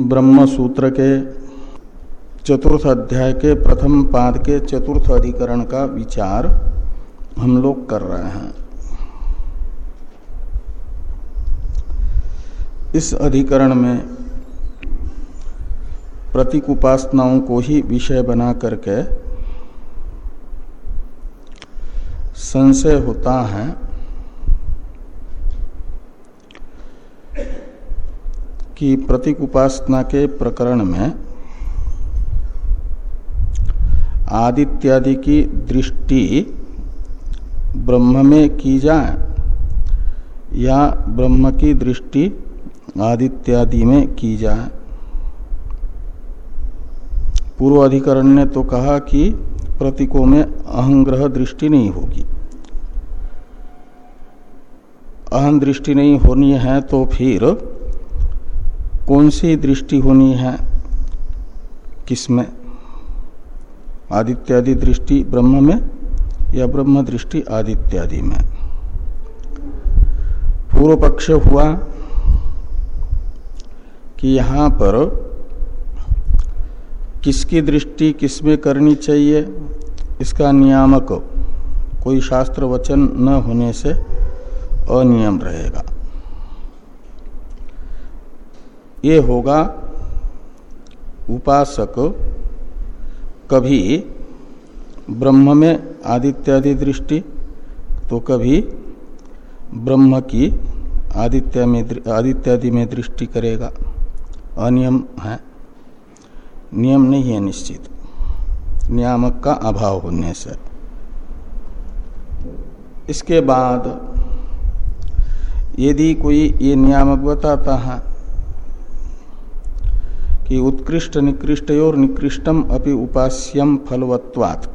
ब्रह्म सूत्र के चतुर्थ अध्याय के प्रथम पाद के चतुर्थ अधिकरण का विचार हम लोग कर रहे हैं। इस अधिकरण में प्रतीक उपासनाओं को ही विषय बना करके संशय होता है। कि प्रतीक उपासना के प्रकरण में आदित्यादि की दृष्टि ब्रह्म में की जाए या ब्रह्म की दृष्टि आदित्यादि में की जाए। पूर्व अधिकरण ने तो कहा कि प्रतीकों में अहंग्रह दृष्टि नहीं होगी। अहम दृष्टि नहीं होनी है तो फिर कौन सी दृष्टि होनी है? किसमें? आदित्यादि दृष्टि ब्रह्म में या ब्रह्म दृष्टि आदित्यादि में? पूर्व पक्ष हुआ कि यहाँ पर किसकी दृष्टि किसमें करनी चाहिए? इसका नियामक कोई शास्त्र वचन न होने से अनियम रहेगा। ये होगा उपासक कभी ब्रह्म में आदित्यादि दृष्टि तो कभी ब्रह्म की आदित्य में आदित्यादि में दृष्टि करेगा। अनियम है। नियम नहीं है निश्चित। नियामक का अभाव होने से। इसके बाद यदि कोई ये नियामक बताता है कि उत्कृष्ट और निकृष्टम अपि उपास्यम फलवत्वात्।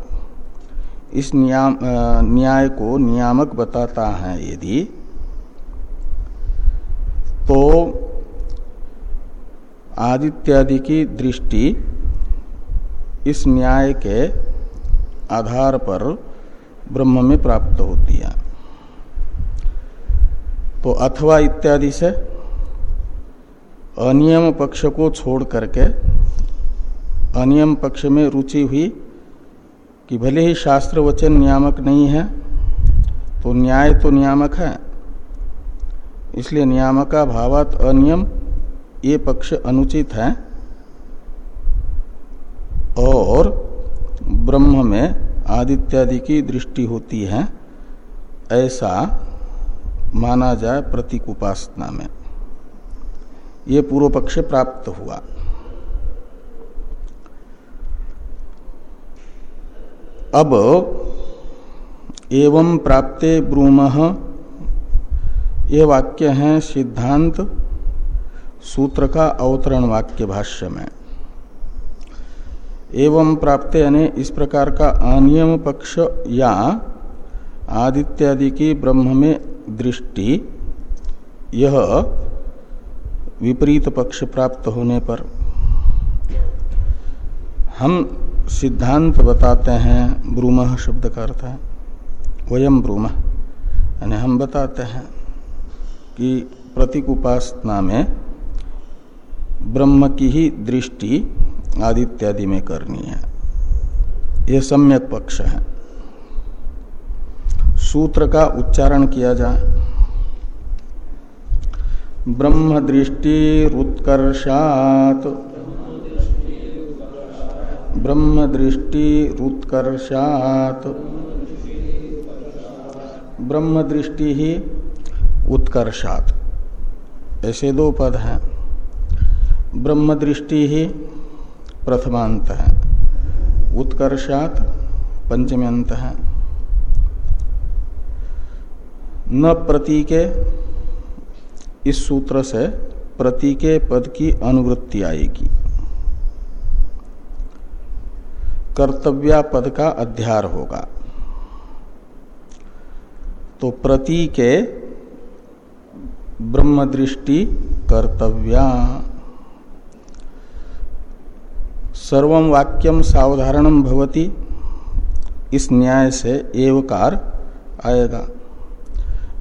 इस नियाम न्याय को नियामक बताता है यदि तो आदित्यादि की दृष्टि इस न्याय के आधार पर ब्रह्म में प्राप्त होती है। तो अथवा इत्यादि से अनियम पक्ष को छोड़ करके अनियम पक्ष में रुचि हुई कि भले ही शास्त्र वचन नियामक नहीं है तो न्याय तो नियामक है। इसलिए नियामका भावात अनियम, ये पक्ष अनुचित है। और ब्रह्म में आदित्यादि की दृष्टि होती है, ऐसा माना जाए प्रतीक उपासना में। ये पूर्व पक्ष प्राप्त हुआ। अब एवं प्राप्ते ब्रूम, ये वाक्य है सिद्धांत, सूत्र का अवतरण वाक्य भाष्य में। एवं प्राप्त यानी इस प्रकार का अनियम पक्ष या आदित्यादि की ब्रह्म में दृष्टि, यह विपरीत पक्ष प्राप्त होने पर हम सिद्धांत बताते हैं, ब्रूम शब्द का अर्थ है वयम ब्रूम। यानी हम बताते हैं कि प्रतीक उपासना में ब्रह्म की ही दृष्टि आदित्यादि में करनी है। यह सम्यक पक्ष है। सूत्र का उच्चारण किया जाए ब्रह्म दृष्टि रुत्कर्षात ब्रह्म दृष्टि रुत्कर्षात ब्रह्म दृष्टि ही उत्कर्षात। ऐसे दो पद हैं। ब्रह्म दृष्टि ही प्रथमांत है। उत्कर्षात पंचम्यंत है। न प्रतीके इस सूत्र से प्रतीके पद की अनुवृत्ति आएगी। कर्तव्या पद का अध्यार होगा। तो प्रतीके ब्रह्म दृष्टि कर्तव्या। सर्व वाक्यम सावधारणम भवती। इस न्याय से एवकार आएगा।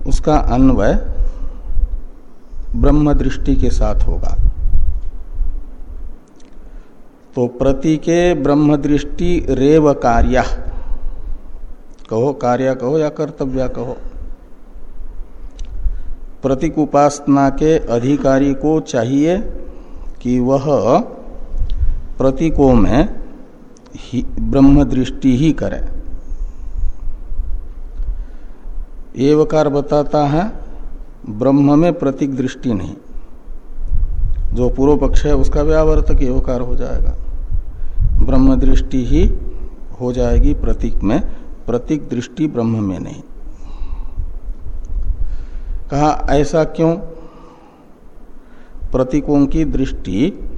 उसका अन्वय ब्रह्म दृष्टि के साथ होगा। तो प्रति के ब्रह्म दृष्टि रेव कार्य। कहो कार्य कहो या कर्तव्य कहो। प्रतीक उपासना के अधिकारी को चाहिए कि वह प्रतीकों में ब्रह्म दृष्टि ही करे। एवकार बताता है ब्रह्म में प्रतीक दृष्टि नहीं। जो पूर्व पक्ष है, उसका व्यावर्तक एवकार हो जाएगा। ब्रह्म दृष्टि ही हो जाएगी प्रतीक में, प्रतीक दृष्टि ब्रह्म में नहीं। कहा, ऐसा क्यों? प्रतीकों की दृष्टि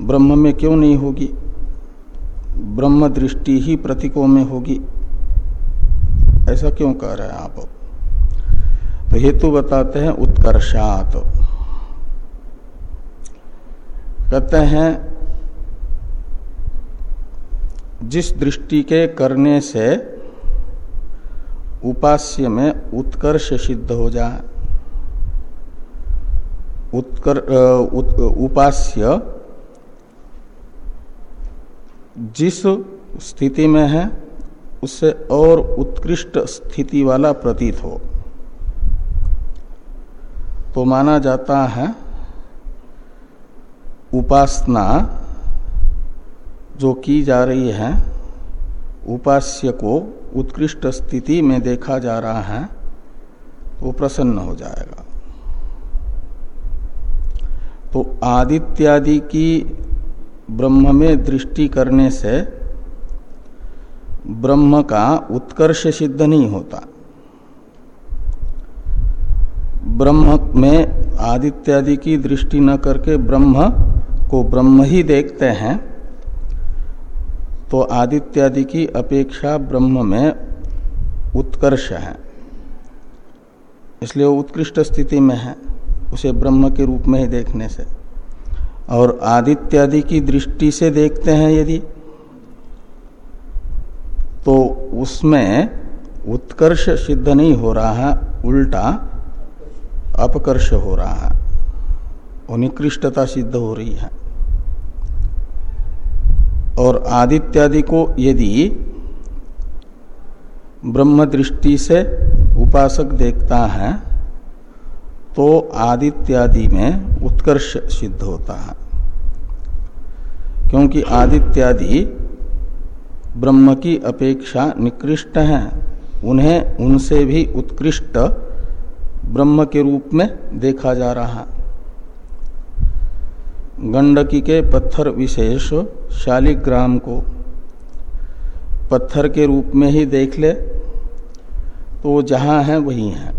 ब्रह्म में क्यों नहीं होगी? ब्रह्म दृष्टि ही प्रतीकों में होगी। ऐसा क्यों कह रहे हैं आप? तो हेतु बताते हैं उत्कर्षात। कहते हैं जिस दृष्टि के करने से उपास्य में उत्कर्ष सिद्ध हो जाए उत्कर उत, उपास्य जिस स्थिति में है उससे और उत्कृष्ट स्थिति वाला प्रतीत हो। तो माना जाता है उपासना जो की जा रही है, उपास्य को उत्कृष्ट स्थिति में देखा जा रहा है, वो प्रसन्न हो जाएगा। तो आदित्यादि की ब्रह्म में दृष्टि करने से ब्रह्म का उत्कर्ष सिद्ध नहीं होता। ब्रह्म में आदित्यादि की दृष्टि न करके ब्रह्म को ब्रह्म ही देखते हैं तो आदित्यादि की अपेक्षा ब्रह्म में उत्कर्ष है। इसलिए वो उत्कृष्ट स्थिति में है, उसे ब्रह्म के रूप में ही देखने से। और आदित्यादि की दृष्टि से देखते हैं यदि तो उसमें उत्कर्ष सिद्ध नहीं हो रहा है, उल्टा अपकर्ष हो रहा है। और निकृष्टता सिद्ध हो रही है। और आदित्यादि को यदि ब्रह्म दृष्टि से उपासक देखता है तो आदित्यादि में उत्कर्ष सिद्ध होता है। क्योंकि आदित्यादि ब्रह्म की अपेक्षा निकृष्ट हैं। उन्हें उनसे भी उत्कृष्ट ब्रह्म के रूप में देखा जा रहा। गंडकी के पत्थर विशेष शालिग्राम को पत्थर के रूप में ही देख ले तो जहाँ है, वही है।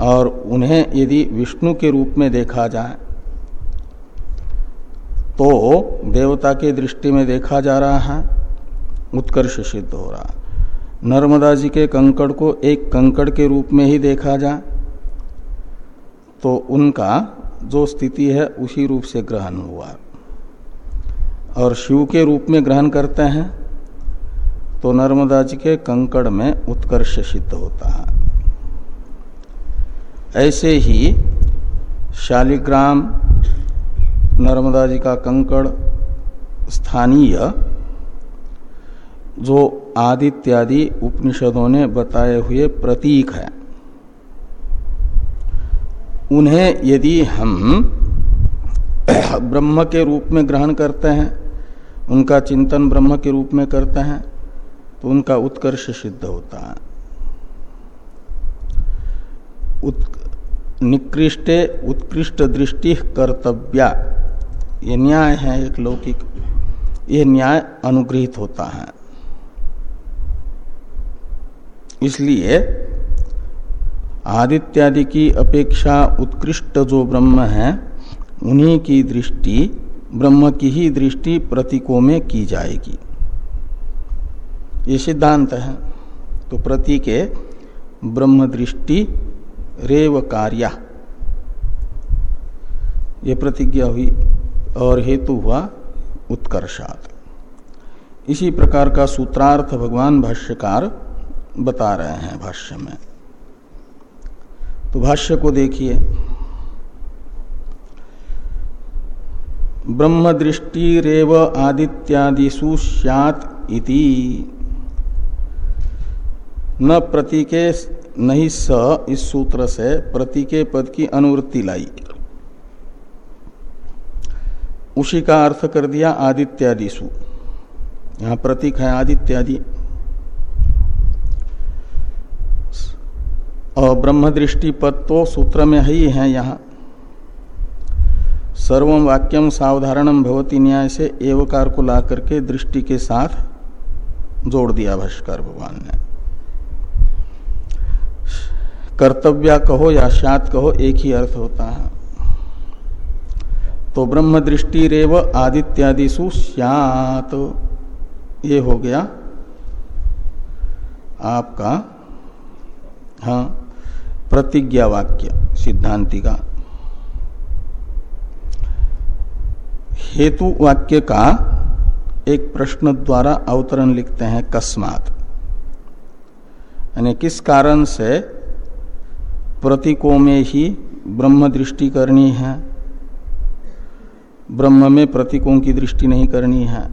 और उन्हें यदि विष्णु के रूप में देखा जाए तो देवता के दृष्टि में देखा जा रहा है, उत्कर्ष सिद्ध हो रहा। नर्मदा जी के कंकड़ को एक कंकड़ के रूप में ही देखा जाए तो उनका जो स्थिति है, उसी रूप से ग्रहण हुआ। और शिव के रूप में ग्रहण करते हैं तो नर्मदा जी के कंकड़ में उत्कर्ष सिद्ध होता है। ऐसे ही शालिग्राम नर्मदा जी का कंकड़ स्थानीय जो आदित्यादि उपनिषदों ने बताए हुए प्रतीक है। उन्हें यदि हम ब्रह्म के रूप में ग्रहण करते हैं उनका चिंतन ब्रह्म के रूप में करते हैं तो उनका उत्कर्ष सिद्ध होता है। उत, निकृष्टे उत्कृष्ट दृष्टि कर्तव्या ये न्याय है एक लौकिक ये न्याय अनुग्रहित होता है। इसलिए आदित्यादि की अपेक्षा उत्कृष्ट जो ब्रह्म है, उन्हीं की दृष्टि, ब्रह्म की ही दृष्टि प्रतीकों में की जाएगी। ये सिद्धांत है। तो प्रतीके, ब्रह्म दृष्टि, रेव कार्या। ये प्रतिज्ञा हुई और हेतु हुआ उत्कर्षात। इसी प्रकार का सूत्रार्थ भगवान भाष्यकार बता रहे हैं भाष्य में। तो भाष्य को देखिए। ब्रह्म दृष्टि रेव आदित्यादिशु सैत इति। न प्रतीके नहीं स इस सूत्र से प्रतीके पद की अनुवृत्ति लाई। उसी का अर्थ कर दिया आदित्यादिशु यहाँ प्रतीक है आदित्यादि। और ब्रह्म दृष्टि पद तो सूत्र में ही है यहाँ सर्व वाक्यम सावधारणम भवती न्याय से एवकार को ला करके दृष्टि के साथ जोड़ दिया भाष्कर भगवान ने। कर्तव्य कहो या शात कहो एक ही अर्थ होता है। तो ब्रह्म दृष्टि रेव आदित्यादिशु स्यात ये हो गया आपका हाँ प्रतिज्ञा वाक्य सिद्धांति का। हेतु वाक्य का एक प्रश्न द्वारा अवतरण लिखते हैं कस्मात। यानी किस कारण से प्रतीकों में ही ब्रह्म दृष्टि करनी है? ब्रह्म में प्रतीकों की दृष्टि नहीं करनी है।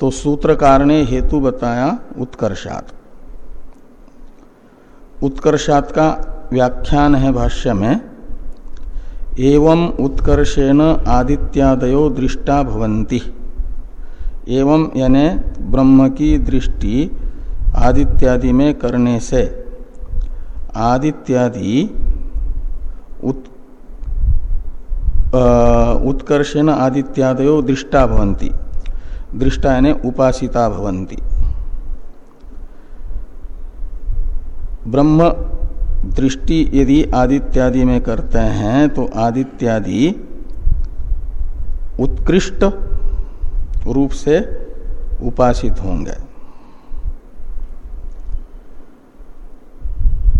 तो सूत्रकार ने हेतु बताया उत्कर्षात। उत्कर्षात का व्याख्यान है भाष्य में। एवं उत्कर्षेण आदित्यादयो दृष्टा भवंती एवं यानी ब्रह्म की दृष्टि आदित्यादि में करने से। आदित्यादि उत, उत्कर्षेण आदित्यादयो दृष्टा भवंती दृष्टा यानी उपासिता भवंती ब्रह्म दृष्टि यदि आदित्यादि में करते हैं तो आदित्यादि उत्कृष्ट रूप से उपासित होंगे।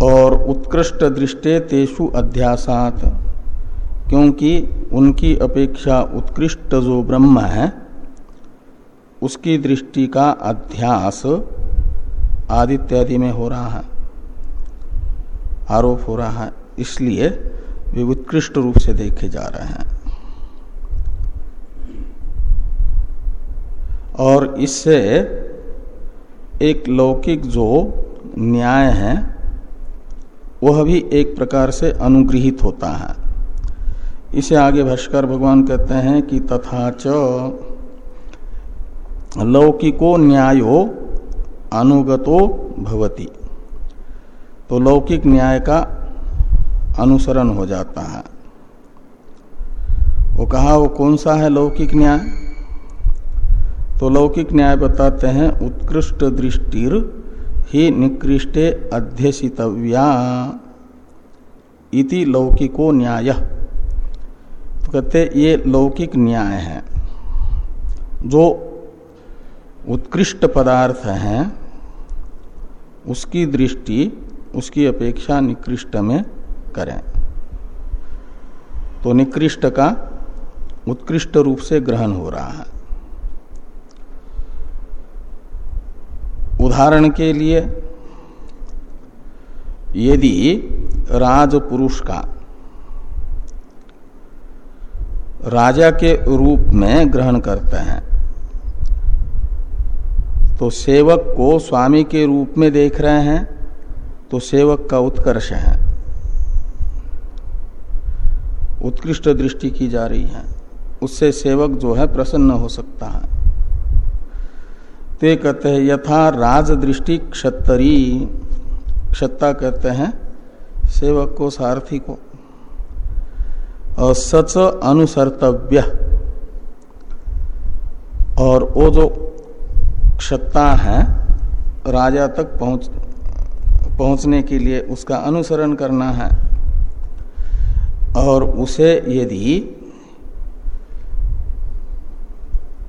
और उत्कृष्ट दृष्टे तेषु अध्यासात, क्योंकि उनकी अपेक्षा उत्कृष्ट जो ब्रह्म है, उसकी दृष्टि का अध्यास आदित्यादि में हो रहा है। आरोप हो रहा है, इसलिए वे उत्कृष्ट रूप से देखे जा रहे हैं। और इससे एक लौकिक जो न्याय है, वह भी एक प्रकार से अनुग्रहित होता है। इसे आगे भाष्कर भगवान कहते हैं कि तथा च लौकिको न्यायो अनुगतो भवति। तो लौकिक न्याय का अनुसरण हो जाता है। वो कहा, वो कौन सा है लौकिक न्याय? तो लौकिक न्याय बताते हैं, उत्कृष्ट दृष्टिर ही निकृष्टे अध्यसितव्या इति लौकिको न्याय। तो कहते, ये लौकिक न्याय है। जो उत्कृष्ट पदार्थ हैं, उसकी दृष्टि उसकी अपेक्षा निकृष्ट में करें। तो निकृष्ट का उत्कृष्ट रूप से ग्रहण हो रहा है। उदाहरण के लिए, यदि राजपुरुष का राजा के रूप में ग्रहण करते हैं तो सेवक को स्वामी के रूप में देख रहे हैं तो सेवक का उत्कर्ष है। उत्कृष्ट दृष्टि की जा रही है। उससे सेवक जो है प्रसन्न हो सकता है। ते कहते हैं, यथा राज दृष्टि क्षत्तरी। क्षत्ता कहते हैं, सेवक को, सारथी को। और सच अनुसर्तव्य। और वो जो क्षत्ता है, राजा तक पहुँच पहुँचने के लिए उसका अनुसरण करना है। और उसे यदि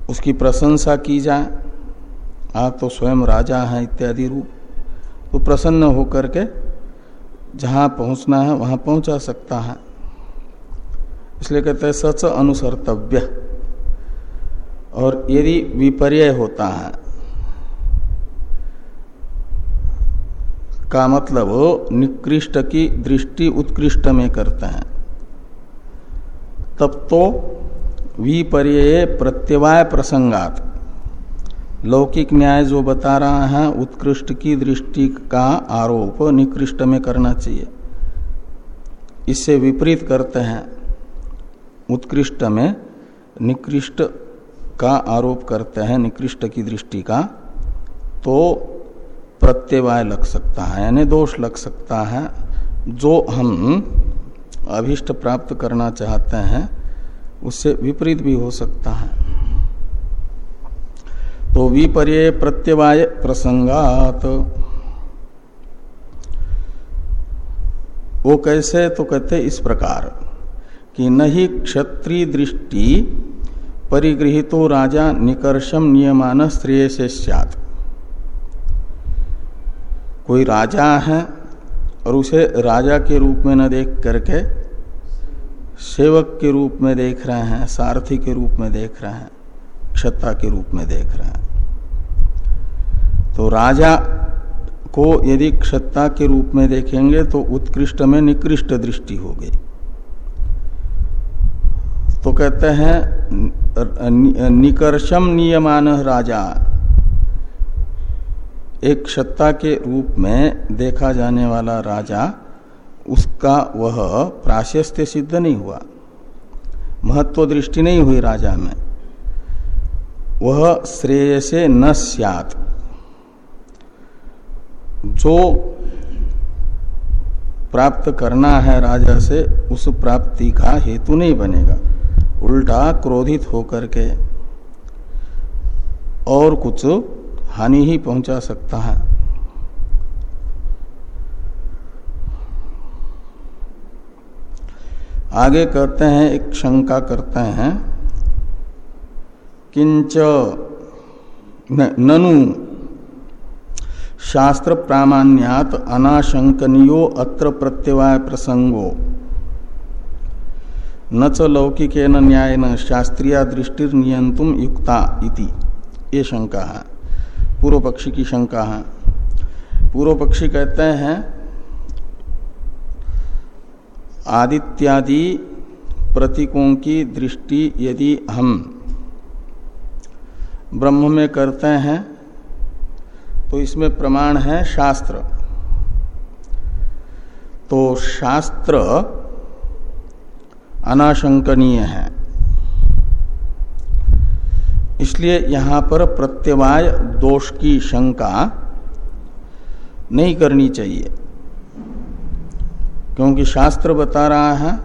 उसकी प्रशंसा की जाए, आप तो स्वयं राजा हैं इत्यादि रूप तो प्रसन्न होकर के जहाँ पहुँचना है वहाँ पहुँचा सकता है। इसलिए कहते हैं सच अनुसर्तव्य। और यदि विपर्य होता है का मतलब निकृष्ट की दृष्टि उत्कृष्ट में करते हैं। तब तो विपर्य प्रत्यवाय प्रसंगात। लौकिक न्याय जो बता रहा है, उत्कृष्ट की दृष्टि का आरोप निकृष्ट में करना चाहिए। इससे विपरीत करते हैं। उत्कृष्ट में निकृष्ट का आरोप करते हैं, निकृष्ट की दृष्टि का। तो प्रत्यवाय लग सकता है, यानी दोष लग सकता है, जो हम अभिष्ट प्राप्त करना चाहते हैं, उससे विपरीत भी हो सकता है। तो विपर्य प्रत्यवाय प्रसंगात। वो कैसे? तो कहते इस प्रकार कि नहीं क्षत्रिय दृष्टि परिगृहितो राजा निकर्षम नियमान श्रेय से सत कोई राजा है और उसे राजा के रूप में न देख करके सेवक के रूप में देख रहे हैं, सारथी के रूप में देख रहे हैं क्षत्ता के रूप में देख रहे हैं। तो राजा को यदि क्षत्ता के रूप में देखेंगे तो उत्कृष्ट में निकृष्ट दृष्टि होगी। तो कहते हैं, निकर्षम नियमान राजा। एक क्षत्ता के रूप में देखा जाने वाला राजा, उसका वह प्राशस्त्य सिद्ध नहीं हुआ। महत्व दृष्टि नहीं हुई राजा में। वह श्रेय से न सियात। जो प्राप्त करना है राजा से, उस प्राप्ति का हेतु नहीं बनेगा। उल्टा क्रोधित होकर के और कुछ हानि ही पहुँचा सकता है। आगे कहते हैं, एक शंका करते हैं। किंच ननु, शास्त्र प्रामाण्यात अनाशंकनीयो अत्र प्रत्यवाय प्रसंगो। न च लौकिक न्याय न शास्त्रीय नियंतुम युक्ता इति। ये शंका है। पूर्व पक्षी की शंका है। पूर्व पक्षी कहते हैं, आदित्यादि प्रतीकों की दृष्टि यदि हम ब्रह्म में करते हैं तो इसमें प्रमाण है शास्त्र। तो शास्त्र अनाशंकनीय है। इसलिए यहाँ पर प्रत्यवाय दोष की शंका नहीं करनी चाहिए। क्योंकि शास्त्र बता रहा है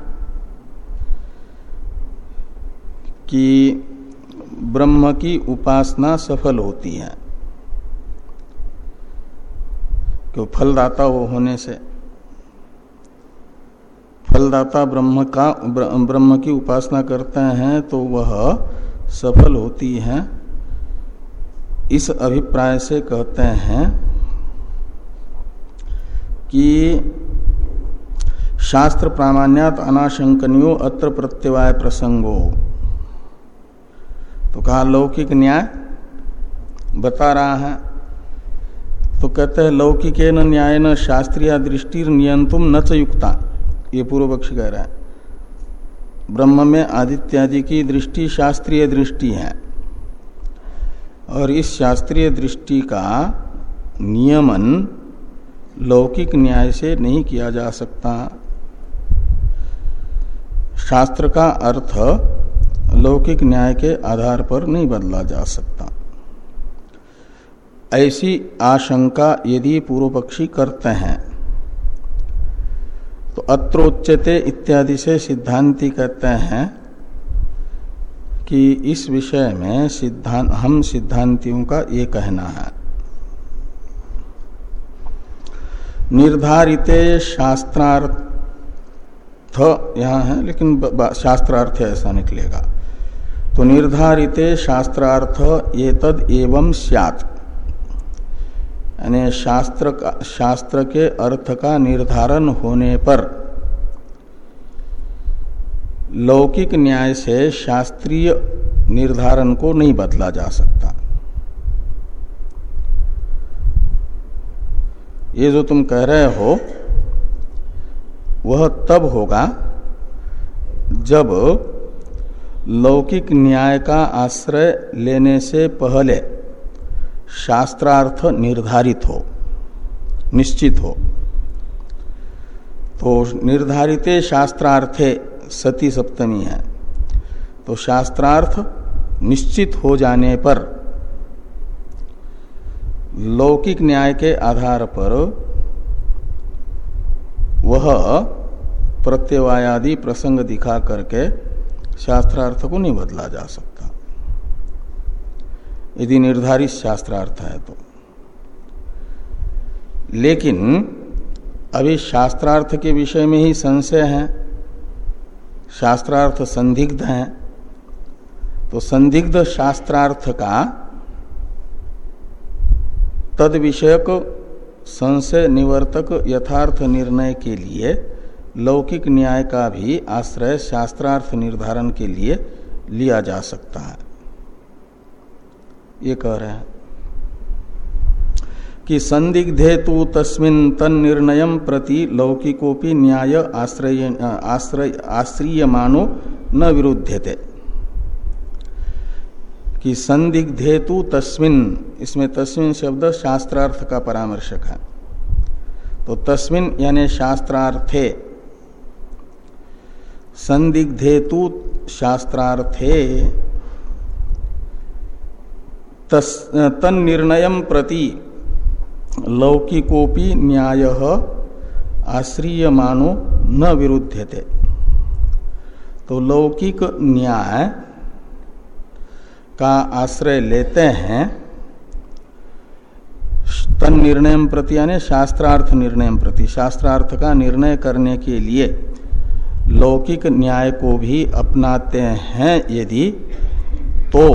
कि ब्रह्म की उपासना सफल होती है। क्यों? फलदाता वो होने से। फलदाता ब्रह्म का ब्रह्म की उपासना करते हैं तो वह सफल होती है, इस अभिप्राय से कहते हैं कि शास्त्र प्रामाण्यात अनाशंकनियो अत्र प्रत्यवाय प्रसंगो। तो कहा, लौकिक न्याय? बता रहा है। तो कहते हैं लौकिक न न्याय न शास्त्रीय दृष्टि नियंतुम न च युक्ता। ये पूर्व पक्ष कह रहा है। ब्रह्म में आदित्यादि की दृष्टि शास्त्रीय दृष्टि है। और इस शास्त्रीय दृष्टि का नियमन लौकिक न्याय से नहीं किया जा सकता। शास्त्र का अर्थ लौकिक न्याय के आधार पर नहीं बदला जा सकता। ऐसी आशंका यदि पूर्व पक्षी करते हैं तो इत्यादि से सिद्धांति कहते हैं कि इस विषय में सिद्धांत, हम सिद्धांतियों का ये कहना है। निर्धारित शास्त्रार्थ, यहाँ है, लेकिन शास्त्रार्थ ऐसा निकलेगा। तो निर्धारित शास्त्रार्थ ये तद एवं सियात। यानी शास्त्र का, शास्त्र के अर्थ का निर्धारण होने पर लौकिक न्याय से शास्त्रीय निर्धारण को नहीं बदला जा सकता। ये जो तुम कह रहे हो, वह तब होगा जब लौकिक न्याय का आश्रय लेने से पहले शास्त्रार्थ निर्धारित हो, निश्चित हो। तो निर्धारित शास्त्रार्थे सती सप्तमी है। तो शास्त्रार्थ निश्चित हो जाने पर लौकिक न्याय के आधार पर वह प्रत्यवायादि प्रसंग दिखा करके शास्त्रार्थ को नहीं बदला जा सकता। यदि निर्धारित शास्त्रार्थ है तो। लेकिन, अभी शास्त्रार्थ के विषय में ही संशय है, शास्त्रार्थ संदिग्ध है तो संदिग्ध शास्त्रार्थ का तद विषयक संशय निवर्तक यथार्थ निर्णय के लिए लौकिक न्याय का भी आश्रय शास्त्रार्थ निर्धारण के लिए लिया जा सकता है। ये कह रहे हैं कि संदिग्धे तो तस्मिन तन निर्णय प्रति लौकिकोपि न्याय आश्रय आश्रय, आश्रीयमानो न विरुद्धते कि संदिग्धेतु तस्मिन, इसमें तस्मिन शब्द शास्त्रार्थ का परामर्शक है। तो तस्मिन यानी शास्त्रार्थे, संदिग्धेतु शास्त्रार्थे तन निर्णय प्रति लौकिकोपि न्याय आश्रीयमानो न विरुद्धते तो लौकिक न्याय का आश्रय लेते हैं तन निर्णय प्रति यानी शास्त्रार्थ निर्णय प्रति। शास्त्रार्थ का निर्णय करने के लिए लौकिक न्याय को भी अपनाते हैं यदि तो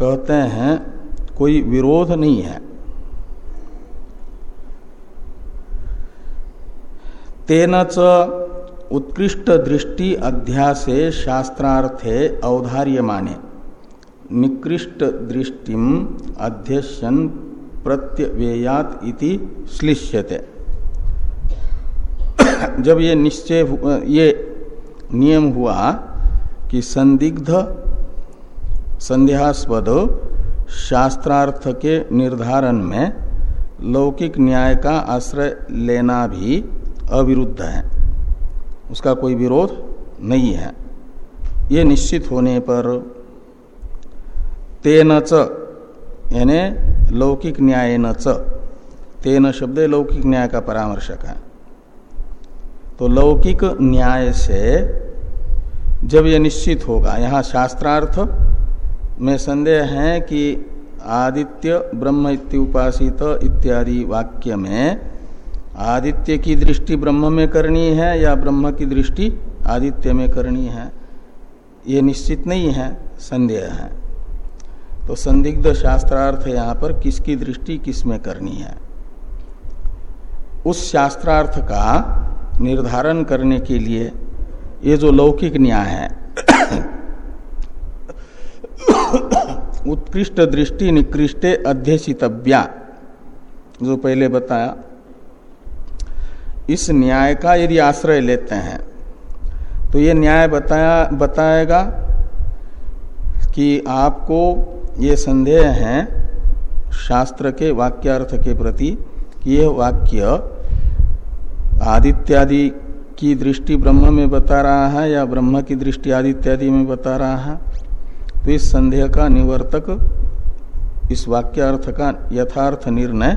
कहते हैं, कोई विरोध नहीं है। तेन च उत्कृष्ट दृष्टि अध्यासे शास्त्रार्थे अवधार्य माने निकृष्ट दृष्टि अध्यक्ष प्रत्यवेयात इति श्लिष्यते। जब ये निश्चय ये नियम हुआ कि संदिग्ध संध्यास्पद शास्त्रार्थ के निर्धारण में लौकिक न्याय का आश्रय लेना भी अविरुद्ध है। उसका कोई विरोध नहीं है। ये निश्चित होने पर तेन च, यानी लौकिक न्याय न च, तेन शब्द लौकिक न्याय का परामर्शक है। तो लौकिक न्याय से जब ये निश्चित होगा, यहाँ शास्त्रार्थ में संदेह है कि आदित्य ब्रह्म इत्युपासित इत्यादि वाक्य में आदित्य की दृष्टि ब्रह्म में करनी है या ब्रह्म की दृष्टि आदित्य में करनी है, ये निश्चित नहीं है, संदेह है। तो संदिग्ध शास्त्रार्थ यहाँ पर किसकी दृष्टि किसमें करनी है? उस शास्त्रार्थ का निर्धारण करने के लिए ये जो लौकिक न्याय है उत्कृष्ट दृष्टि निकृष्टे अध्यसितव्या जो पहले बताया। इस न्याय का यदि आश्रय लेते हैं तो ये न्याय बताया, बताएगा कि आपको ये संदेह है शास्त्र के वाक्यार्थ के प्रति कि यह वाक्य आदित्यादि की दृष्टि ब्रह्म में बता रहा है या ब्रह्म की दृष्टि आदित्यादि में बता रहा है। तो इस संदेह का निवर्तक, इस वाक्यार्थ का यथार्थ निर्णय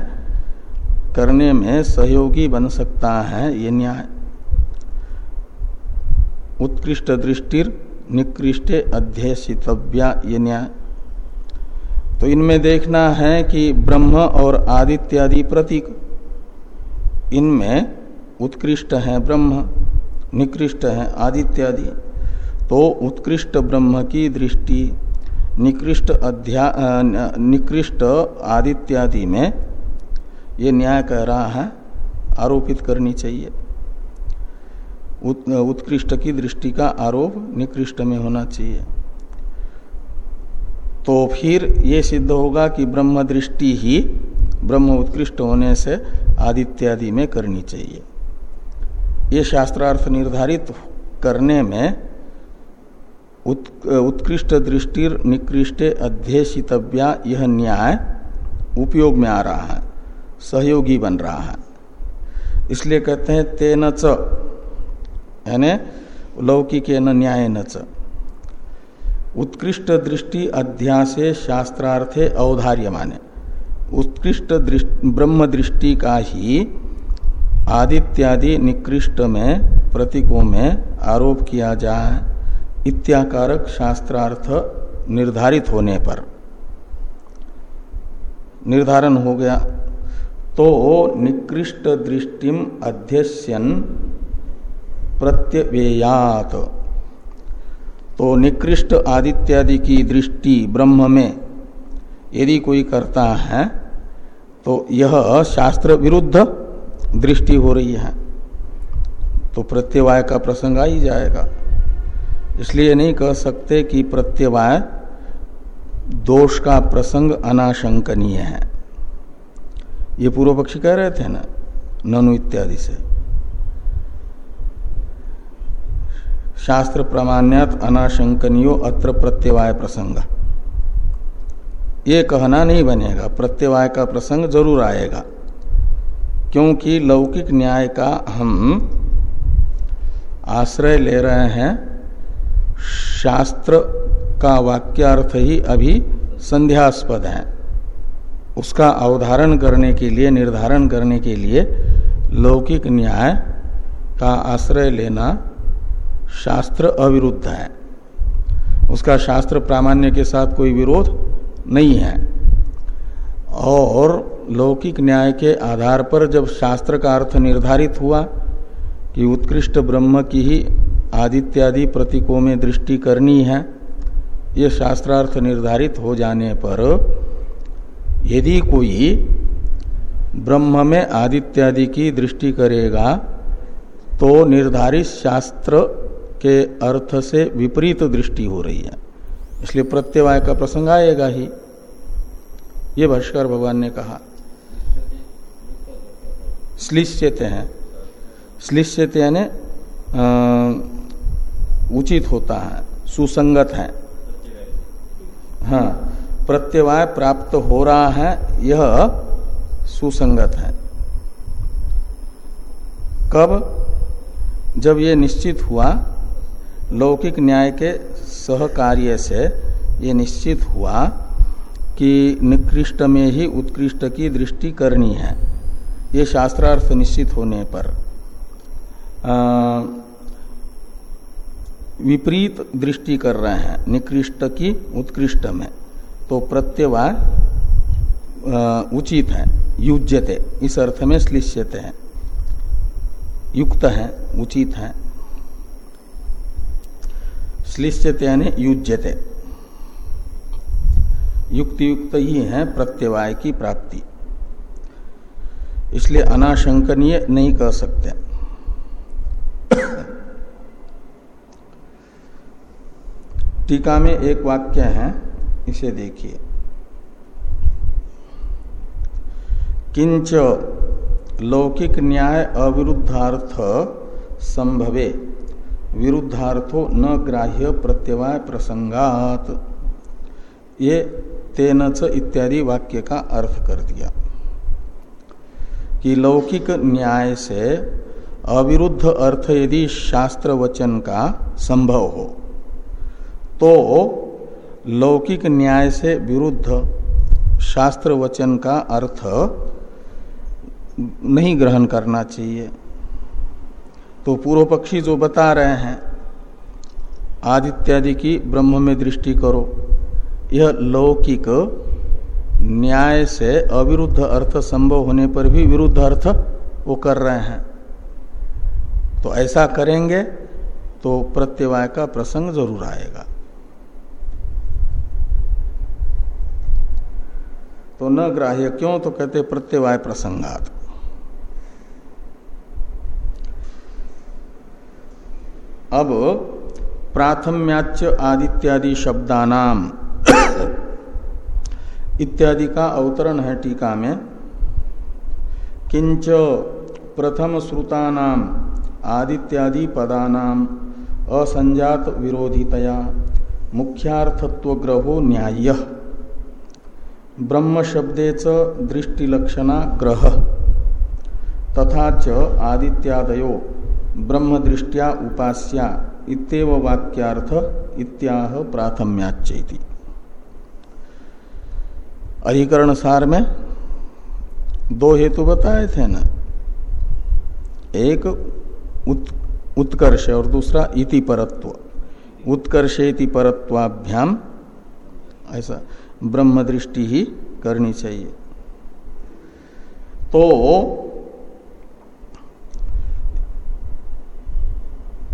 करने में सहयोगी बन सकता है, ये न्याय। उत्कृष्ट दृष्टिर निकृष्टे अध्यसितव्या ये न्याय। तो इनमें देखना है कि ब्रह्म और आदित्यादि प्रतीक, इनमें उत्कृष्ट है ब्रह्म, निकृष्ट है आदित्यादि। तो उत्कृष्ट ब्रह्म की दृष्टि निकृष्ट अध्या निकृष्ट आदित्यादि में ये न्याय कह रहा है आरोपित करनी चाहिए। उत, उत्कृष्ट की दृष्टि का आरोप निकृष्ट में होना चाहिए। तो फिर ये सिद्ध होगा कि ब्रह्म दृष्टि ही ब्रह्म उत्कृष्ट होने से आदित्यादि में करनी चाहिए। ये शास्त्रार्थ निर्धारित करने में उत, उत्कृष्ट दृष्टि निकृष्टे अध्यक्षितव्या यह न्याय उपयोग में आ रहा है सहयोगी बन रहा है। इसलिए कहते हैं तेन च यानी लौकिक न न्याय न च। उत्कृष्ट दृष्टि अध्यासे शास्त्रार्थे अवधार्य माने उत्कृष्ट दृष्टि ब्रह्म दृष्टि का ही आदित्यादि निकृष्ट में प्रतीकों में आरोप किया जाए इत्याकारक शास्त्रार्थ निर्धारित होने पर। निर्धारण हो गया। तो निकृष्ट दृष्टिम अध्यस्यन प्रत्यवेयात। तो निकृष्ट आदित्यादि की दृष्टि ब्रह्म में यदि कोई करता है तो यह शास्त्र विरुद्ध दृष्टि हो रही है। तो प्रत्यवाय का प्रसंग आ ही जाएगा। इसलिए नहीं कह सकते कि प्रत्यवाय दोष का प्रसंग अनाशंकनीय है। ये पूर्व पक्षी कह रहे थे ना, ननु इत्यादि से। शास्त्र प्रमाण्यात अनाशंकनियो अत्र प्रत्यवाय प्रसंग। ये कहना नहीं बनेगा, प्रत्यवाय का प्रसंग ज़रूर आएगा, क्योंकि लौकिक न्याय का हम आश्रय ले रहे हैं शास्त्र का वाक्यार्थ ही अभी संध्यास्पद है। उसका अवधारण करने के लिए, निर्धारण करने के लिए लौकिक न्याय का आश्रय लेना शास्त्र अविरुद्ध है। उसका शास्त्र प्रामाण्य के साथ कोई विरोध नहीं है। और लौकिक न्याय के आधार पर जब शास्त्र का अर्थ निर्धारित हुआ कि उत्कृष्ट ब्रह्म की ही आदित्यादि प्रतीकों में दृष्टि करनी है। ये शास्त्रार्थ निर्धारित हो जाने पर यदि कोई ब्रह्म में आदित्यादि की दृष्टि करेगा तो निर्धारित शास्त्र के अर्थ से विपरीत दृष्टि हो रही है। इसलिए प्रत्यवाय का प्रसंग आएगा ही। ये भाष्कर भगवान ने कहा। श्लिष्यते हैं। श्लिष्यते यानी उचित होता है, सुसंगत है। हाँ प्रत्यवाय प्राप्त हो रहा है, यह सुसंगत है। कब? जब ये निश्चित हुआ, लौकिक न्याय के सहकार्य से ये निश्चित हुआ कि निकृष्ट में ही उत्कृष्ट की दृष्टि करनी है, ये शास्त्रार्थ निश्चित होने पर। विपरीत दृष्टि कर रहे हैं। निकृष्ट की उत्कृष्ट में। तो प्रत्यवाय उचित है, युज्यते, इस अर्थ में श्लिष्यते हैं। युक्त है, उचित है। श्लिष्यते यानी युज्यते। युक्ति युक्त ही है प्रत्यवाय की प्राप्ति। इसलिए अनाशंकनीय नहीं कह सकते। टीका में एक वाक्य है, इसे देखिए। किंच, लौकिक न्याय अविरुद्धार्थ संभवे, विरुद्धार्थो न ग्राह्य प्रत्यवाय प्रसंगात। ये तेनच इत्यादि वाक्य का अर्थ कर दिया। कि लौकिक न्याय से अविरुद्ध अर्थ यदि शास्त्र वचन का संभव हो तो लौकिक न्याय से विरुद्ध शास्त्र वचन का अर्थ नहीं ग्रहण करना चाहिए। तो पूर्व पक्षी जो बता रहे हैं, आदित्यादि की ब्रह्म में दृष्टि करो, यह लौकिक न्याय से अविरुद्ध अर्थ संभव होने पर भी विरुद्ध अर्थ वो कर रहे हैं। तो ऐसा करेंगे तो प्रत्यवाय का प्रसंग ज़रूर आएगा। तो न ग्राह्य क्यों? तो कहते प्रत्यवाय प्रसंगात। अब प्राथम्याच आदित्यादि शब्दानाम इत्यादि का अवतरण है टीका में। किंच प्रथम श्रुतानाम आदित्यादि पदानाम असंजात विरोधितया मुख्यार्थत्व ग्रहो न्याय ब्रह्म शब्देच दृष्टिलक्षणा ग्रह। तथा च आदित्यादयो ब्रह्म दृष्टिया उपास्या इतव वाक्यार्थ इत्याह प्राथम्याच्चैति। अधिकरण सार में दो हेतु बताए थे ना? एक उत, उत्कर्ष और दूसरा इति परत्व उत्कर्ष इति परत्वाभ्याम ऐसा। ब्रह्म दृष्टि ही करनी चाहिए। तो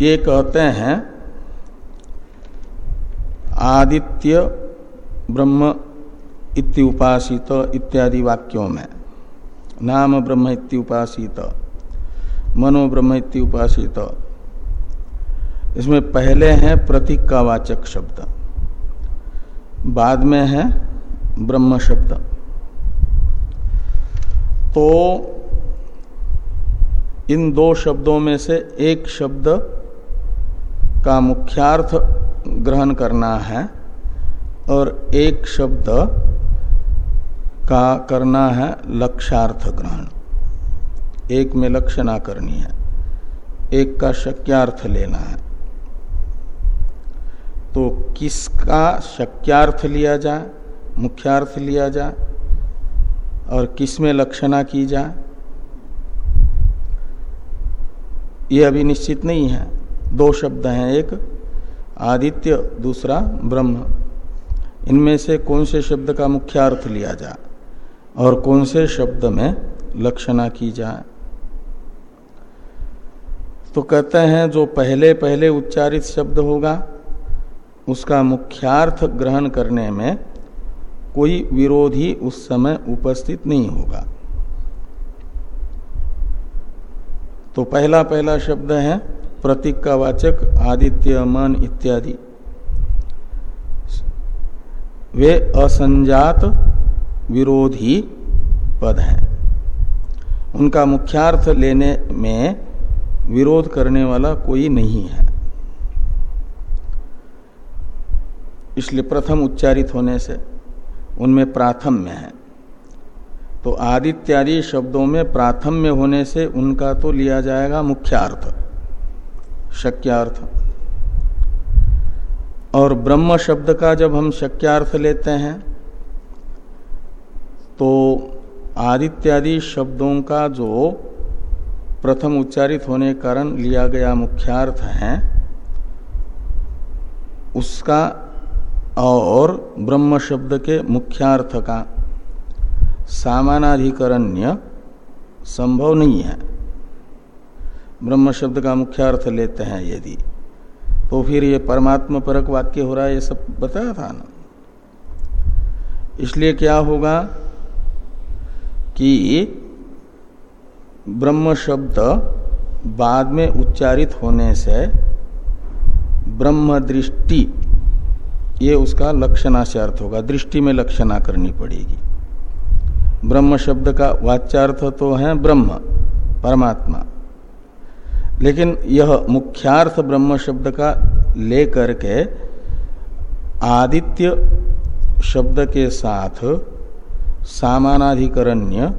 ये कहते हैं, आदित्य ब्रह्म इत्युपासित इत्यादि वाक्यों में, नाम ब्रह्म इत्युपासित मनो ब्रह्म इत्युपासित इसमें पहले है प्रतीक का वाचक शब्द। बाद में है ब्रह्म शब्द। तो इन दो शब्दों में से एक शब्द का मुख्यार्थ ग्रहण करना है और एक शब्द का करना है लक्षार्थ ग्रहण। एक में लक्षणा करनी है, एक का शक्यार्थ लेना है। तो किसका शक्यार्थ लिया जाए मुख्यार्थ लिया जाए और किसमें लक्षणा की जाए ये अभी निश्चित नहीं है। दो शब्द हैं, एक आदित्य, दूसरा ब्रह्म। इनमें से कौन से शब्द का मुख्य अर्थ लिया जाए और कौन से शब्द में लक्षणा की जाए तो कहते हैं, जो पहले पहले उच्चारित शब्द होगा उसका मुख्यार्थ ग्रहण करने में कोई विरोधी उस समय उपस्थित नहीं होगा। तो पहला पहला शब्द है प्रतीक का वाचक आदित्य, मन इत्यादि। वे असंजात विरोधी पद हैं। उनका मुख्यार्थ लेने में विरोध करने वाला कोई नहीं है। इसलिए प्रथम उच्चारित होने से उनमें प्राथम्य है। तो आदित्यादि शब्दों में प्राथम्य होने से उनका तो लिया जाएगा मुख्यार्थ, शक्यार्थ। और ब्रह्म शब्द का जब हम शक्यार्थ लेते हैं तो आदित्यादि शब्दों का जो प्रथम उच्चारित होने कारण लिया गया मुख्यार्थ है, उसका और ब्रह्म शब्द के मुख्यार्थ का सामानाधिकरण्य संभव नहीं है। ब्रह्म शब्द का मुख्यार्थ लेते हैं यदि। तो फिर ये परमात्मा परक वाक्य हो रहा है, ये सब बताया था ना। इसलिए क्या होगा कि ब्रह्म शब्द बाद में उच्चारित होने से ब्रह्म दृष्टि ये उसका लक्षणा से अर्थ होगा। दृष्टि में लक्षणा करनी पड़ेगी। ब्रह्म शब्द का वाच्यार्थ तो है ब्रह्म, परमात्मा। लेकिन यह मुख्यार्थ ब्रह्म शब्द का ले करके आदित्य शब्द के साथ सामानाधिकरण्य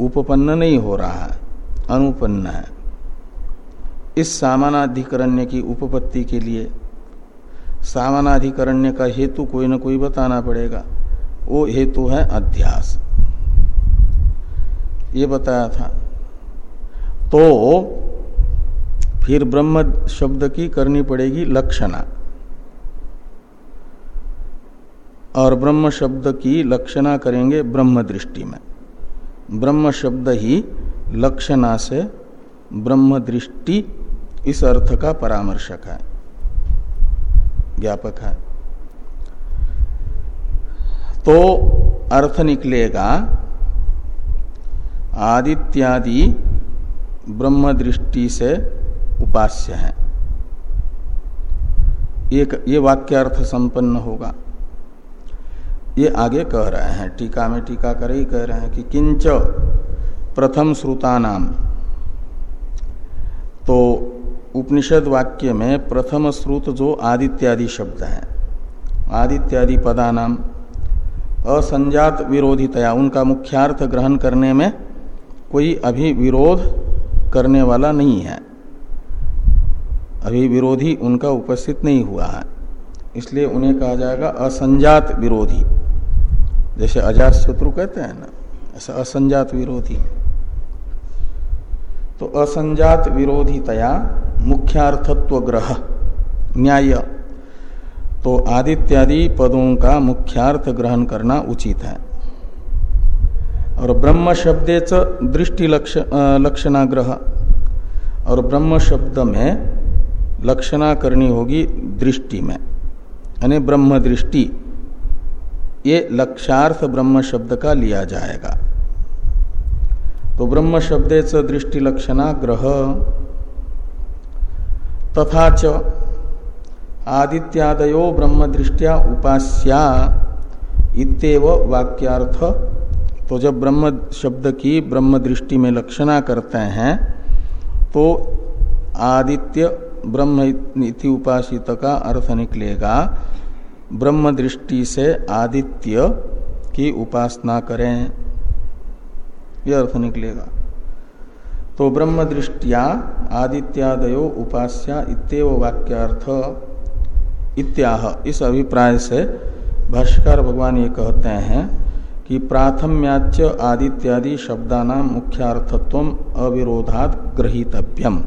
उपपन्न नहीं हो रहा है, अनुपन्न है। इस सामानाधिकरण्य की उपपत्ति के लिए सामानाधिकरण्य का हेतु कोई ना कोई बताना पड़ेगा। वो हेतु है अध्यास। ये बताया था। तो फिर ब्रह्म शब्द की करनी पड़ेगी लक्षणा। और ब्रह्म शब्द की लक्षणा करेंगे ब्रह्म दृष्टि में। ब्रह्म शब्द ही लक्षणा से ब्रह्म दृष्टि इस अर्थ का परामर्शक है। ज्ञापक है। तो अर्थ निकलेगा, आदित्यादि ब्रह्म दृष्टि से उपास्य है। ये वाक्यार्थ संपन्न होगा। ये आगे कह रहे हैं, टीका में टीका कर ही कह रहे हैं कि किंच प्रथम श्रुता नाम तो उपनिषद वाक्य में प्रथम श्रुत जो आदित्यादि शब्द है आदित्यादि पदा नाम असंजात विरोधितया उनका मुख्यार्थ ग्रहण करने में कोई अभी विरोध करने वाला नहीं है। अभी विरोधी उनका उपस्थित नहीं हुआ है। इसलिए उन्हें कहा जाएगा असंजात विरोधी जैसे अजात शत्रु कहते हैं ना, ऐसा असंजात विरोधी तो असंजात विरोधितया मुख्यार्थत्व ग्रह न्याय। तो आदित्यादि पदों का मुख्यार्थ ग्रहण करना उचित है। और ब्रह्म शब्देच दृष्टि लक्ष लक्षणाग्रह। और ब्रह्म शब्द में लक्षणा करनी होगी दृष्टि में। यानी ब्रह्म दृष्टि, ये लक्षार्थ ब्रह्म शब्द का लिया जाएगा। तो ब्रह्म शब्देच दृष्टि लक्षणा ग्रह तथा च आदित्यादयो ब्रह्म दृष्टिया उपास्या इतव वाक्यार्थ। तो जब ब्रह्म शब्द की ब्रह्म दृष्टि में लक्षणा करते हैं तो आदित्य ब्रह्म इति उपासित का अर्थ निकलेगा। ब्रह्म दृष्टि से आदित्य की उपासना करें। यह अर्थ निकलेगा। तो ब्रह्म दृष्टिया आदित्यादयो उपास्या इतव वाक्यार्थ इत्याह। इस अभिप्राय से भाष्कर भगवान ये कहते हैं कि प्राथम्याच आदित्यादि शब्दानाम मुख्यार्थत्व अविरोधात ग्रहीतव्यम।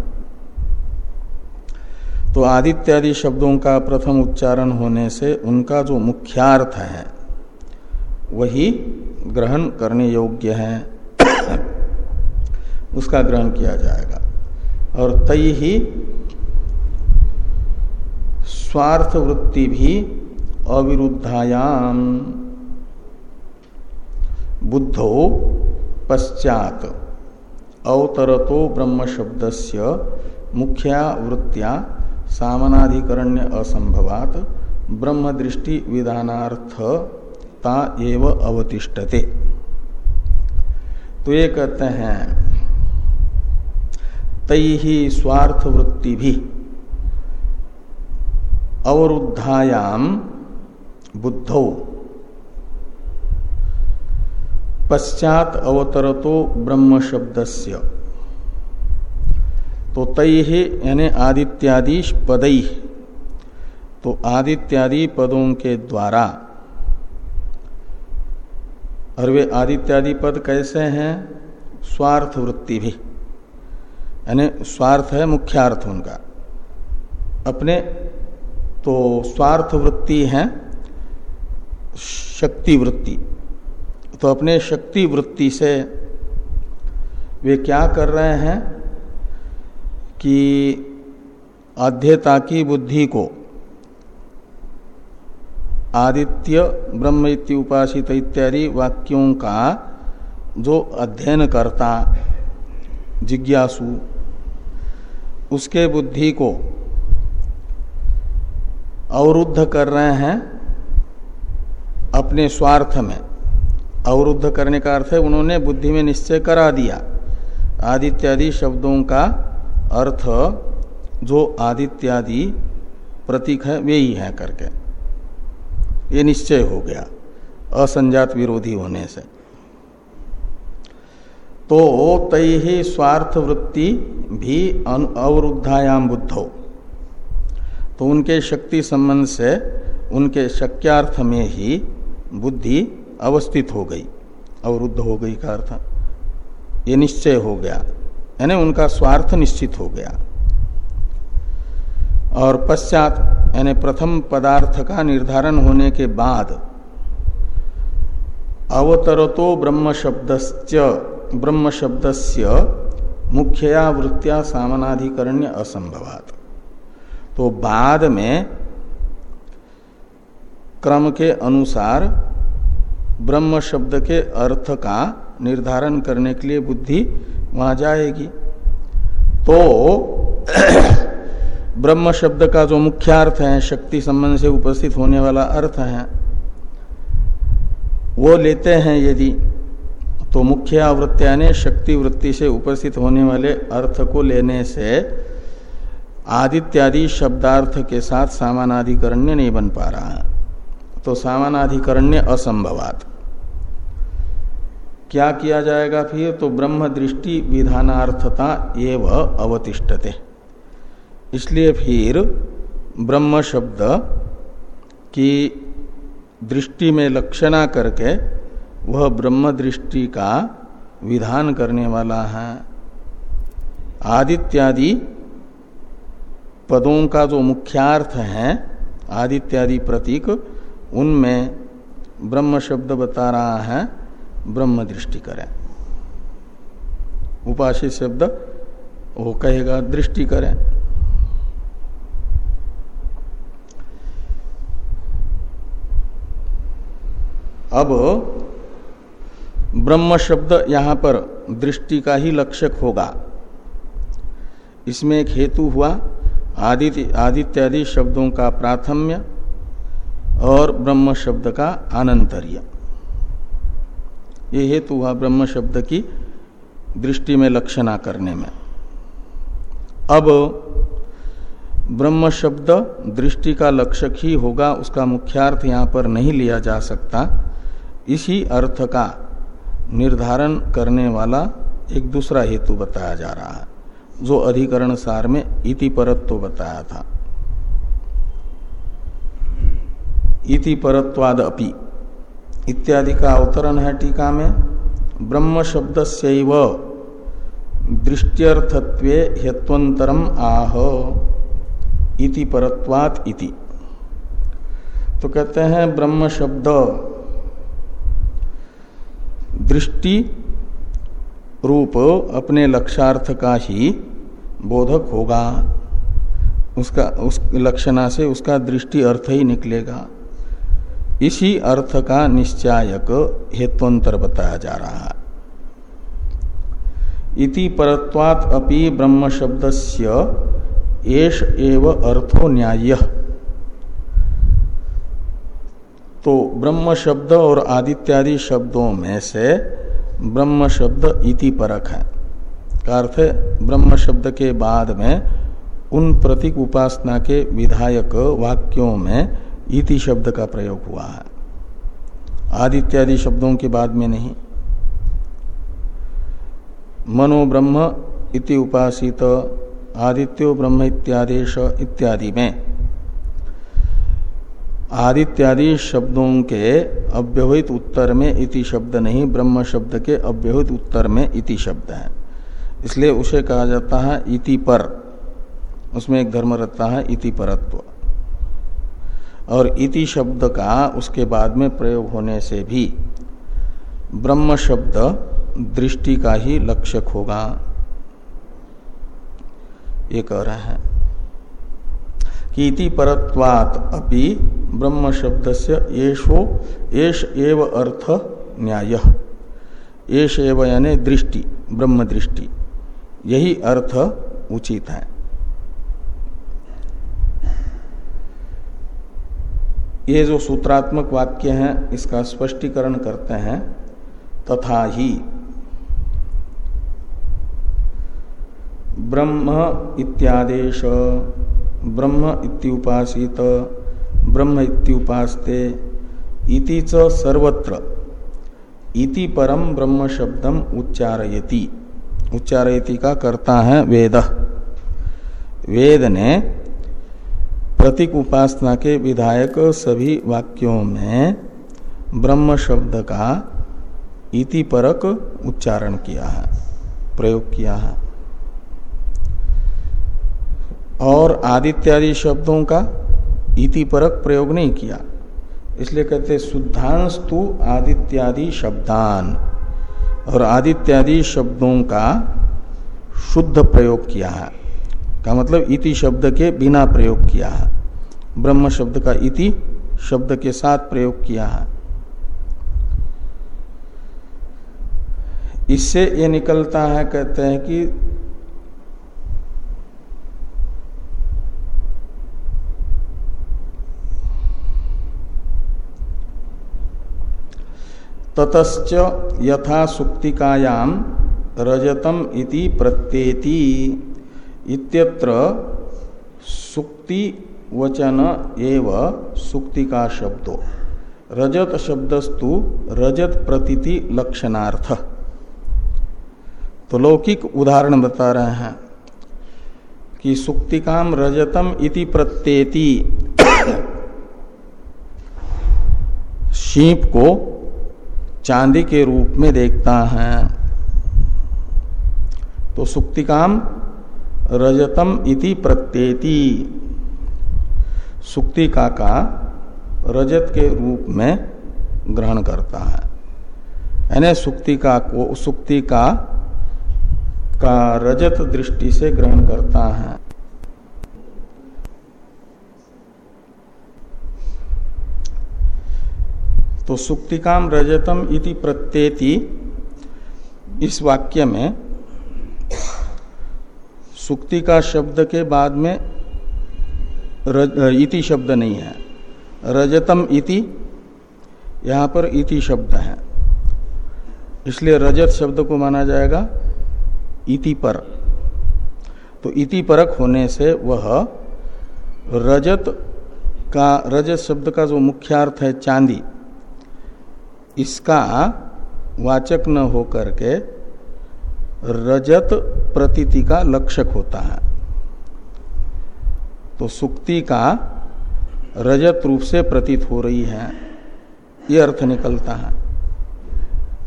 तो आदित्यादि शब्दों का प्रथम उच्चारण होने से उनका जो मुख्यार्थ है, वही ग्रहण करने योग्य है। उसका ग्रहण किया जाएगा। और तय ही स्वार्थ वृत्ति भी अविरुद्धायाम। बुद्धो पश्चात अवतरतो ब्रह्म शब्दस्य मुख्या वृत्तिया सामनाधिकरण्य असंभवात ब्रह्म दृष्टि विधानार्थता एव अवतिष्ठते। तो ये कहते हैं तई ही स्वार्थ वृत्ति भी अवरुद्धायाम बुद्धौ। पश्चात अवतरतो ब्रह्म शब्दस्य तो तय यानी आदित्यादि पदई तो आदित्यादि पदों के द्वारा और वे आदित्यादि पद कैसे हैं? स्वार्थ वृत्ति भी। यानी स्वार्थ है मुख्यार्थ उनका। अपने तो स्वार्थ वृत्ति है, शक्ति वृत्ति। तो अपने शक्ति वृत्ति से वे क्या कर रहे हैं कि अध्यता की बुद्धि को आदित्य, ब्रह्म उपासित इत्यादि वाक्यों का जो अध्ययन करता, जिज्ञासु, उसके बुद्धि को अवरुद्ध कर रहे हैं अपने स्वार्थ में। अवरुद्ध करने का अर्थ है उन्होंने बुद्धि में निश्चय करा दिया। आदित्यादि शब्दों का अर्थ जो आदित्यादि प्रतीक है, वे ही है करके। ये निश्चय हो गया, असंजात विरोधी होने से। तो तय ही स्वार्थ वृत्ति भी अवरुद्धायाम बुद्धो। तो उनके शक्ति संबंध से, उनके शक्यार्थ में ही बुद्धि अवस्थित हो गई, अवरुद्ध हो गई का अर्थ। ये निश्चय हो गया, यानी उनका स्वार्थ निश्चित हो गया। और पश्चात यानी प्रथम पदार्थ का निर्धारण होने के बाद, अवतरतो ब्रह्म शब्द ब्रह्म शब्दस्य मुख्यया वृत्तिया सामनाधिकरण्य असंभवात। तो बाद में क्रम के अनुसार ब्रह्म शब्द के अर्थ का निर्धारण करने के लिए बुद्धि वहाँ जाएगी। तो ब्रह्म शब्द का जो मुख्य अर्थ है, शक्ति संबंध से उपस्थित होने वाला अर्थ है, वो लेते हैं यदि तो मुख्य आवृत्तिया ने शक्ति वृत्ति से उपस्थित होने वाले अर्थ को लेने से आदित्यादि शब्दार्थ के साथ सामानाधिकरण्य नहीं बन पा रहा है। तो सामानाधिकरण्य असंभवात। क्या किया जाएगा फिर? तो ब्रह्म दृष्टि विधानार्थता एवं अवतिष्ठते। इसलिए फिर ब्रह्म शब्द की दृष्टि में लक्षणा करके वह ब्रह्म दृष्टि का विधान करने वाला है। आदित्यादि पदों का जो मुख्यार्थ है, आदित्यादि प्रतीक, उनमें ब्रह्म शब्द बता रहा है, ब्रह्म दृष्टि करें। उपासित शब्द वो कहेगा दृष्टि करें। अब ब्रह्म शब्द यहाँ पर दृष्टि का ही लक्षक होगा। इसमें एक हेतु हुआ, आदित्य, आदित्यादि शब्दों का प्राथम्य और ब्रह्म शब्द का आनंतर्य ये हेतु हुआ ब्रह्म शब्द की दृष्टि में लक्षणा करने में। अब ब्रह्म शब्द दृष्टि का लक्षक ही होगा, उसका मुख्यार्थ यहाँ पर नहीं लिया जा सकता। इसी अर्थ का निर्धारण करने वाला एक दूसरा हेतु बताया जा रहा है, जो अधिकरण सार में इति परत्व बताया था। इति परत्वाद अपि। इत्यादि का अवतरण है टीका में, ब्रह्म शब्द से दृष्टियर्थत्व हेत्वंतरम आह, इति परत्वात इति। तो कहते हैं, ब्रह्म शब्द दृष्टि रूप अपने लक्षार्थ का ही बोधक होगा। उसका, उस लक्षणा से उसका दृष्टि अर्थ ही निकलेगा। इसी अर्थ का निश्चायक हेत्वंतर बताया जा रहा है। इति परत्वात अपि ब्रह्म शब्दस्य एष एव अर्थो न्याय तो ब्रह्म शब्द और आदित्यादि शब्दों में से ब्रह्म शब्द इति परक है। का अर्थ ब्रह्म शब्द के बाद में उन प्रतीक उपासना के विधायक वाक्यों में इति शब्द का प्रयोग हुआ है। आदित्यादि शब्दों के बाद में नहीं। मनो ब्रह्म इति उपासित, आदित्यो ब्रह्म इत्यादेश इत्यादि में। आदित्यादि शब्दों के अव्यवहित उत्तर में इति शब्द नहीं, ब्रह्म शब्द के अव्यवहित उत्तर में इति शब्द है। इसलिए उसे कहा जाता है इति पर। उसमें एक धर्म रहता है इति परत्व। और इति शब्द का उसके बाद में प्रयोग होने से भी ब्रह्म शब्द दृष्टि का ही लक्षक होगा। ये कह रहे हैं। कि इति परत्वात अपि ब्रह्म शब्द से एव अर्थ न्याय। येष एव यानी दृष्टि ब्रह्म दृष्टि यही अर्थ उचित है। ये जो सूत्रात्मक वाक्य हैं, इसका स्पष्टीकरण करते हैं, तथा ही ब्रह्म इत्यादेश ब्रह्म इत्युपासित, ब्रह्म इत्युपास्ते इति च सर्वत्र। इति परम ब्रह्म शब्दम उच्चारयति। उच्चारयति का करता है वेद। वेद ने प्रतीक उपासना के विधायक सभी वाक्यों में ब्रह्म शब्द का इति परक उच्चारण किया है, प्रयोग किया है। और आदित्यादि शब्दों का इति परक प्रयोग नहीं किया। इसलिए कहते शुद्धांश तु आदित्यादि शब्दान। और आदित्यादि शब्दों का शुद्ध प्रयोग किया है। का मतलब इति शब्द के बिना प्रयोग किया है। ब्रह्म शब्द का इति शब्द के साथ प्रयोग किया है। इससे ये निकलता है, कहते हैं कि ततश्च यथा सुक्तिकायाम रजतम इति प्रत्येति इत्यत्र सुक्ति वचन एव सुक्ति का शब्दो रजत शब्दस्तु रजत प्रतीति लक्षणार्थ तो लौकिक उदाहरण बता रहे हैं कि सुक्तिकाम रजतम इति प्रत्येति। शीप को चांदी के रूप में देखता है। तो सुक्तिकाम रजतम इति प्रत्येति। सुक्तिका का रजत के रूप में ग्रहण करता है। यानी सुक्तिका को, सुक्तिका का रजत दृष्टि से ग्रहण करता है। तो सुक्तिकाम रजतम इति प्रत्येति इस वाक्य में सुक्ति का शब्द के बाद में इति शब्द नहीं है। रजतम इति यहाँ पर इति शब्द है। इसलिए रजत शब्द को माना जाएगा इति पर। तो इति परक होने से वह रजत का, रजत शब्द का जो मुख्य अर्थ है चांदी इसका वाचक न होकर के रजत प्रतीति का लक्षक होता है। तो सुक्ति का रजत रूप से प्रतीत हो रही है, ये अर्थ निकलता है।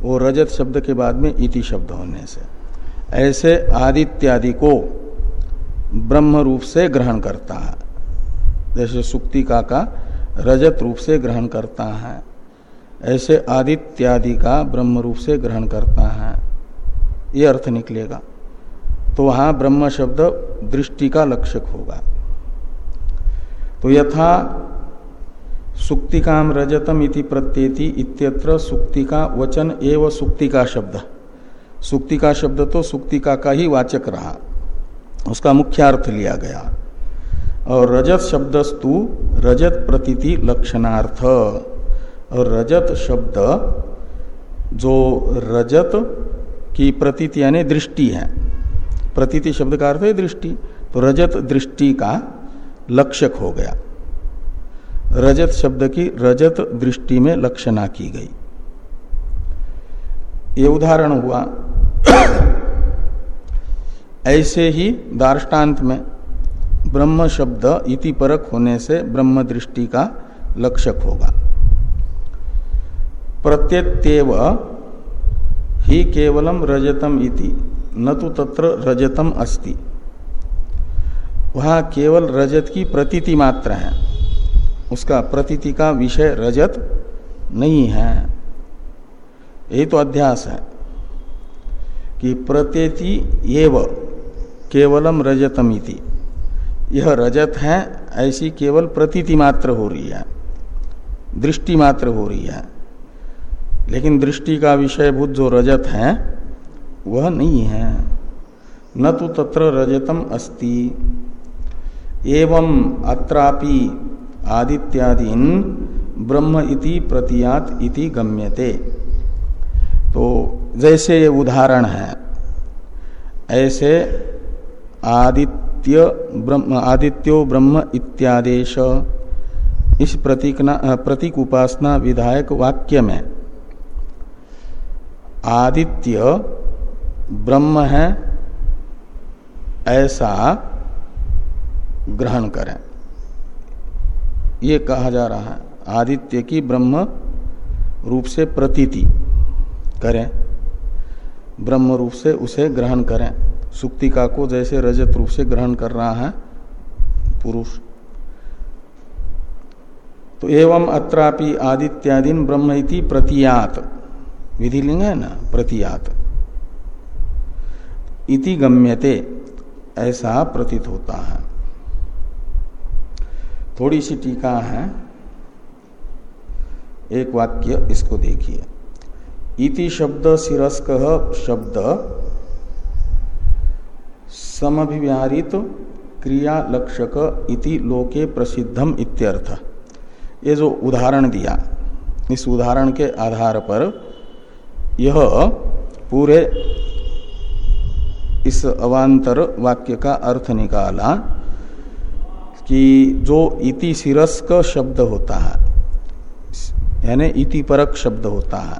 वो रजत शब्द के बाद में इति शब्द होने से। ऐसे आदित्यादि को ब्रह्म रूप से ग्रहण करता है। जैसे सुक्ति का का रजत रूप से ग्रहण करता है। ऐसे आदित्यादि का ब्रह्म रूप से ग्रहण करता है। ये अर्थ निकलेगा। तो वहाँ ब्रह्म शब्द दृष्टि का लक्षक होगा। तो यथा सुक्तिकाम रजतम इति प्रत्येति इत्यत्र सुक्तिका वचन एवं सुक्तिका शब्द। सुक्तिका शब्द तो सुक्तिका का ही वाचक रहा। उसका मुख्य अर्थ लिया गया। और रजत शब्दस्तु रजत प्रतीति लक्षणार्थ। रजत शब्द, जो रजत की प्रतीति यानी दृष्टि है। प्रतीति शब्द का अर्थ है दृष्टि। तो रजत दृष्टि का लक्षक हो गया। रजत शब्द की रजत दृष्टि में लक्षणा की गई। ये उदाहरण हुआ। ऐसे ही दार्टान्त में ब्रह्म शब्द इति परक होने से ब्रह्म दृष्टि का लक्षक होगा। प्रत्येव ही केवलम रजतम इति। न तो तत्र रजतम अस्ति। वहाँ केवल रजत की प्रतीति मात्र है। उसका प्रतीति का विषय रजत नहीं है। यही तो अध्यास है कि प्रत्येति एव केवलम रजतम इति। यह रजत है, ऐसी केवल प्रतीति मात्र हो रही है। दृष्टि मात्र हो रही है। लेकिन दृष्टि का विषयभूत जो रजत है, वह नहीं है। न तो तत्र रजतम अस्ति। एवं अत्रापि आदित्यादीन ब्रह्म इति प्रतियात इति गम्यते। तो जैसे ये उदाहरण है, ऐसे आदित्य ब्रह्म, आदित्यो ब्रह्म इत्यादेश, इस प्रतीक प्रतीक उपासना विधायक वाक्य में आदित्य ब्रह्म है, ऐसा ग्रहण करें। ये कहा जा रहा है, आदित्य की ब्रह्म रूप से प्रतीति करें, ब्रह्म रूप से उसे ग्रहण करें। सुक्तिका को जैसे रजत रूप से ग्रहण कर रहा है, पुरुष। तो एवं अत्रापि आदित्यादीन ब्रह्म इति प्रतियात। विधि लिंग है ना, प्रतियात। इति गम्यते, ऐसा प्रतीत होता है। थोड़ी सी टीका है। एक वाक्य इसको देखिए। इति शब्द सिरस्क शब्द समभिव्याहरित क्रिया लक्षक इति लोके प्रसिद्धम इत्यर्थ। ये जो उदाहरण दिया, इस उदाहरण के आधार पर यह पूरे इस अवांतर वाक्य का अर्थ निकाला कि जो इति सिरस्क शब्द होता है, यानी इति परक शब्द होता है,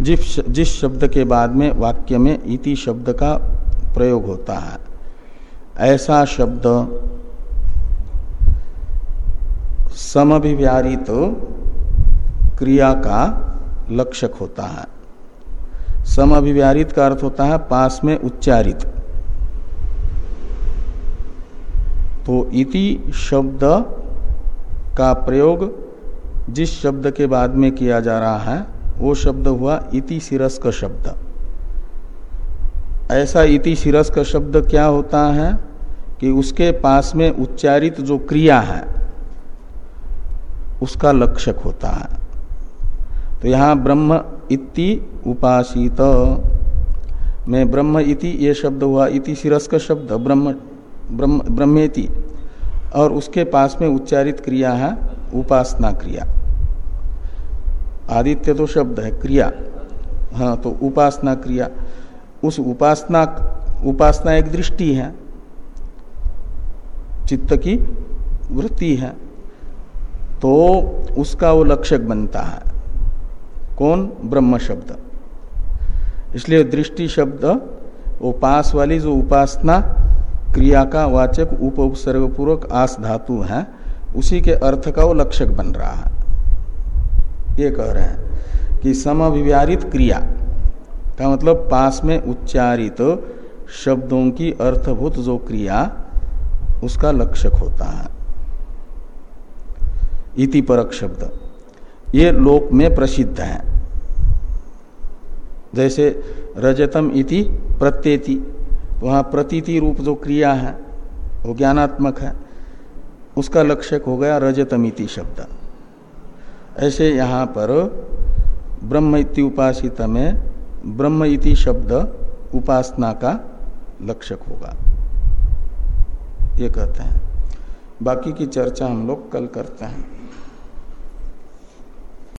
जिस जिस शब्द के बाद में वाक्य में इति शब्द का प्रयोग होता है। ऐसा शब्द समभिव्यारित क्रिया का लक्षक होता है। समभिव्यारित का अर्थ होता है पास में उच्चारित। तो इति शब्द का प्रयोग जिस शब्द के बाद में किया जा रहा है, वो शब्द हुआ इति सिरस शब्द। ऐसा इति सिरस का शब्द क्या होता है कि उसके पास में उच्चारित जो क्रिया है, उसका लक्षक होता है। तो यहाँ ब्रह्म इति उपासित। में ब्रह्म इति ये शब्द हुआ, इति सिरस का शब्द, ब्रह्म ब्रह्म, ब्रह्मेति। और उसके पास में उच्चारित क्रिया है, उपासना क्रिया। आदित्य तो शब्द है, क्रिया। हाँ तो उपासना क्रिया। उस उपासना उपासना एक दृष्टि है। चित्त की वृत्ति है। तो उसका वो लक्षक बनता है। कौन? ब्रह्म शब्द। इसलिए दृष्टि शब्द, वो पास वाली जो उपासना, क्रिया का वाचक उपसर्ग पूर्वक आस धातु है, उसी के अर्थ का वो लक्षक बन रहा है। ये कह रहे हैं कि समविवारित क्रिया का मतलब पास में उच्चारित शब्दों की अर्थभूत जो क्रिया, उसका लक्षक होता है। इति परक शब्द। ये लोक में प्रसिद्ध है। जैसे रजतम इति प्रत्येति। वहाँ प्रतीति रूप जो क्रिया है, वो ज्ञानात्मक है। उसका लक्षक हो गया रजतमिति शब्द। ऐसे यहाँ पर ब्रह्म इति उपासित में ब्रह्म इति शब्द उपासना का लक्षक होगा। ये कहते हैं। बाकी की चर्चा हम लोग कल करते हैं।